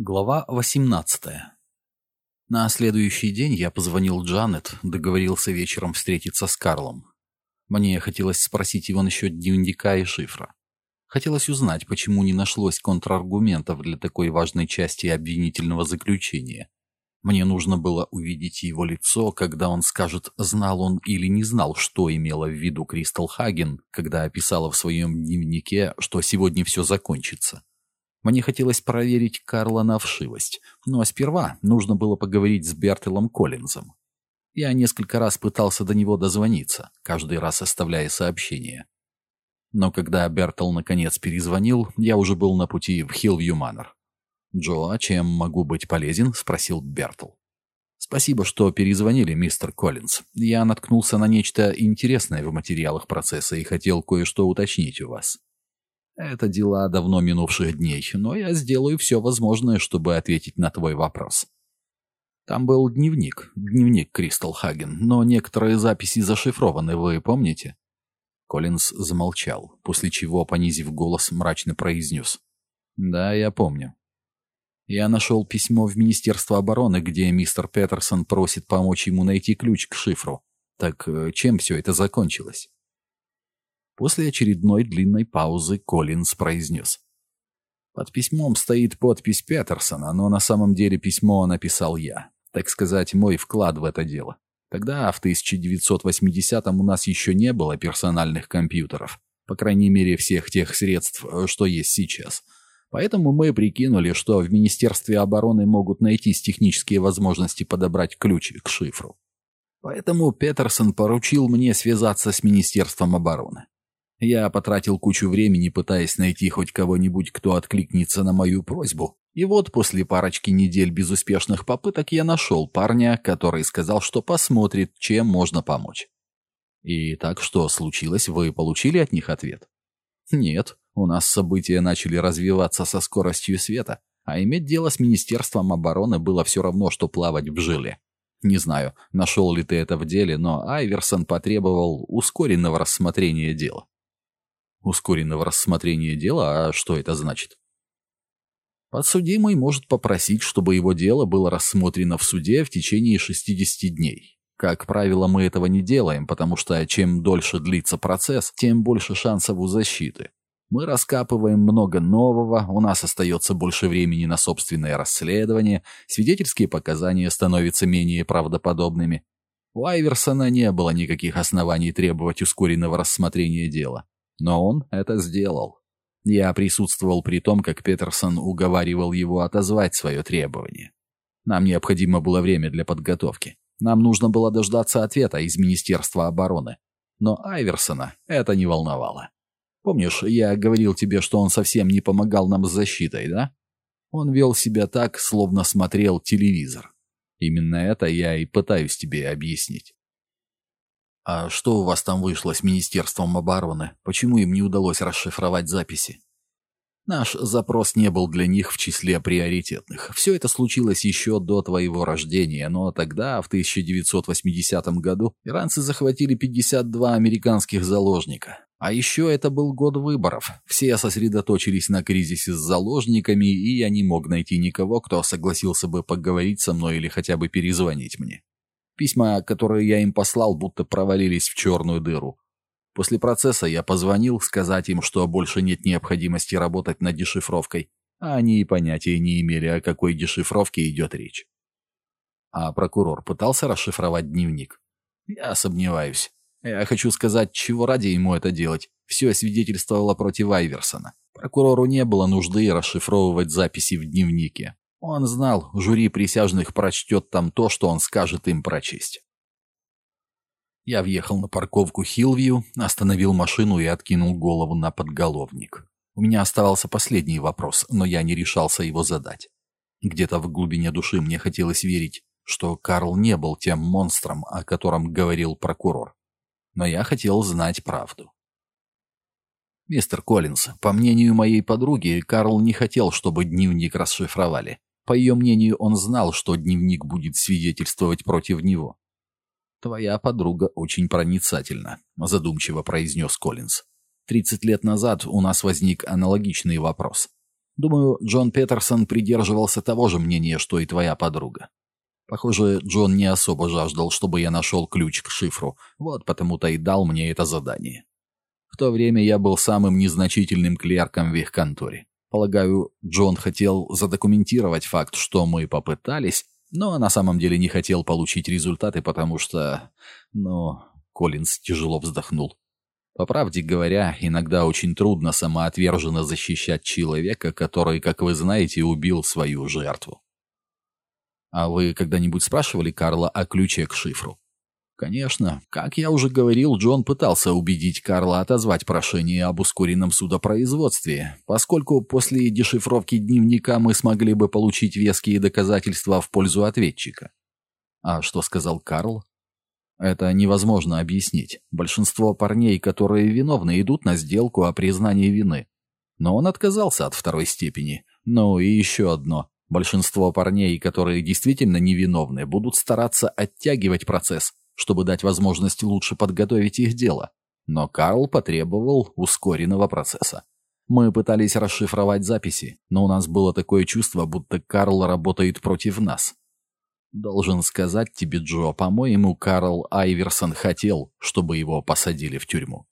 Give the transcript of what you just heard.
Глава 18 На следующий день я позвонил Джанет, договорился вечером встретиться с Карлом. Мне хотелось спросить его насчет дневника и шифра. Хотелось узнать, почему не нашлось контраргументов для такой важной части обвинительного заключения. Мне нужно было увидеть его лицо, когда он скажет, знал он или не знал, что имела в виду Кристал Хаген, когда описала в своем дневнике, что сегодня все закончится. Мне хотелось проверить Карла на вшивость, но сперва нужно было поговорить с Бертелом Коллинзом. Я несколько раз пытался до него дозвониться, каждый раз оставляя сообщение. Но когда Бертел наконец перезвонил, я уже был на пути в Хиллвью Манор. «Джо, а чем могу быть полезен?» — спросил Бертл. «Спасибо, что перезвонили, мистер Коллинз. Я наткнулся на нечто интересное в материалах процесса и хотел кое-что уточнить у вас. Это дела давно минувших дней, но я сделаю все возможное, чтобы ответить на твой вопрос. Там был дневник, дневник Кристал Хаген, но некоторые записи зашифрованы, вы помните?» Коллинз замолчал, после чего, понизив голос, мрачно произнес. «Да, я помню. Я нашел письмо в Министерство обороны, где мистер Петерсон просит помочь ему найти ключ к шифру. Так э, чем все это закончилось?» После очередной длинной паузы Коллинз произнес. «Под письмом стоит подпись Петерсона, но на самом деле письмо написал я. Так сказать, мой вклад в это дело. Тогда, в 1980-м, у нас еще не было персональных компьютеров. По крайней мере, всех тех средств, что есть сейчас. Поэтому мы прикинули, что в Министерстве обороны могут найтись технические возможности подобрать ключ к шифру. Поэтому Петерсон поручил мне связаться с Министерством обороны. Я потратил кучу времени, пытаясь найти хоть кого-нибудь, кто откликнется на мою просьбу. И вот после парочки недель безуспешных попыток я нашел парня, который сказал, что посмотрит, чем можно помочь. И так что случилось, вы получили от них ответ? Нет, у нас события начали развиваться со скоростью света, а иметь дело с Министерством обороны было все равно, что плавать в жиле. Не знаю, нашел ли ты это в деле, но Айверсон потребовал ускоренного рассмотрения дела ускоренного рассмотрения дела, а что это значит? Подсудимый может попросить, чтобы его дело было рассмотрено в суде в течение 60 дней. Как правило, мы этого не делаем, потому что чем дольше длится процесс, тем больше шансов у защиты. Мы раскапываем много нового, у нас остается больше времени на собственное расследование, свидетельские показания становятся менее правдоподобными. У Айверсона не было никаких оснований требовать ускоренного рассмотрения дела. Но он это сделал. Я присутствовал при том, как Петерсон уговаривал его отозвать свое требование. Нам необходимо было время для подготовки. Нам нужно было дождаться ответа из Министерства обороны. Но Айверсона это не волновало. Помнишь, я говорил тебе, что он совсем не помогал нам с защитой, да? Он вел себя так, словно смотрел телевизор. Именно это я и пытаюсь тебе объяснить. «А что у вас там вышло с Министерством обороны? Почему им не удалось расшифровать записи?» Наш запрос не был для них в числе приоритетных. Все это случилось еще до твоего рождения, но тогда, в 1980 году, иранцы захватили 52 американских заложника. А еще это был год выборов. Все сосредоточились на кризисе с заложниками, и я не мог найти никого, кто согласился бы поговорить со мной или хотя бы перезвонить мне. Письма, которые я им послал, будто провалились в черную дыру. После процесса я позвонил сказать им, что больше нет необходимости работать над дешифровкой, а они и понятия не имели, о какой дешифровке идет речь. А прокурор пытался расшифровать дневник? Я сомневаюсь. Я хочу сказать, чего ради ему это делать. Все свидетельствовало против Айверсона. Прокурору не было нужды расшифровывать записи в дневнике. Он знал, жюри присяжных прочтет там то, что он скажет им прочесть. Я въехал на парковку Хилвью, остановил машину и откинул голову на подголовник. У меня оставался последний вопрос, но я не решался его задать. Где-то в глубине души мне хотелось верить, что Карл не был тем монстром, о котором говорил прокурор. Но я хотел знать правду. «Мистер Коллинз, по мнению моей подруги, Карл не хотел, чтобы дневник расшифровали. По ее мнению, он знал, что дневник будет свидетельствовать против него. «Твоя подруга очень проницательна», — задумчиво произнес Коллинз. «Тридцать лет назад у нас возник аналогичный вопрос. Думаю, Джон Петерсон придерживался того же мнения, что и твоя подруга. Похоже, Джон не особо жаждал, чтобы я нашел ключ к шифру, вот потому-то и дал мне это задание. В то время я был самым незначительным клерком в их конторе. Полагаю, Джон хотел задокументировать факт, что мы попытались, но на самом деле не хотел получить результаты, потому что... Ну, Коллинз тяжело вздохнул. По правде говоря, иногда очень трудно самоотверженно защищать человека, который, как вы знаете, убил свою жертву. А вы когда-нибудь спрашивали Карла о ключе к шифру? Конечно. Как я уже говорил, Джон пытался убедить Карла отозвать прошение об ускоренном судопроизводстве, поскольку после дешифровки дневника мы смогли бы получить веские доказательства в пользу ответчика. А что сказал Карл? Это невозможно объяснить. Большинство парней, которые виновны, идут на сделку о признании вины. Но он отказался от второй степени. Ну и еще одно. Большинство парней, которые действительно невиновны, будут стараться оттягивать процесс, чтобы дать возможность лучше подготовить их дело. Но Карл потребовал ускоренного процесса. Мы пытались расшифровать записи, но у нас было такое чувство, будто Карл работает против нас. Должен сказать тебе, Джо, по-моему, Карл Айверсон хотел, чтобы его посадили в тюрьму.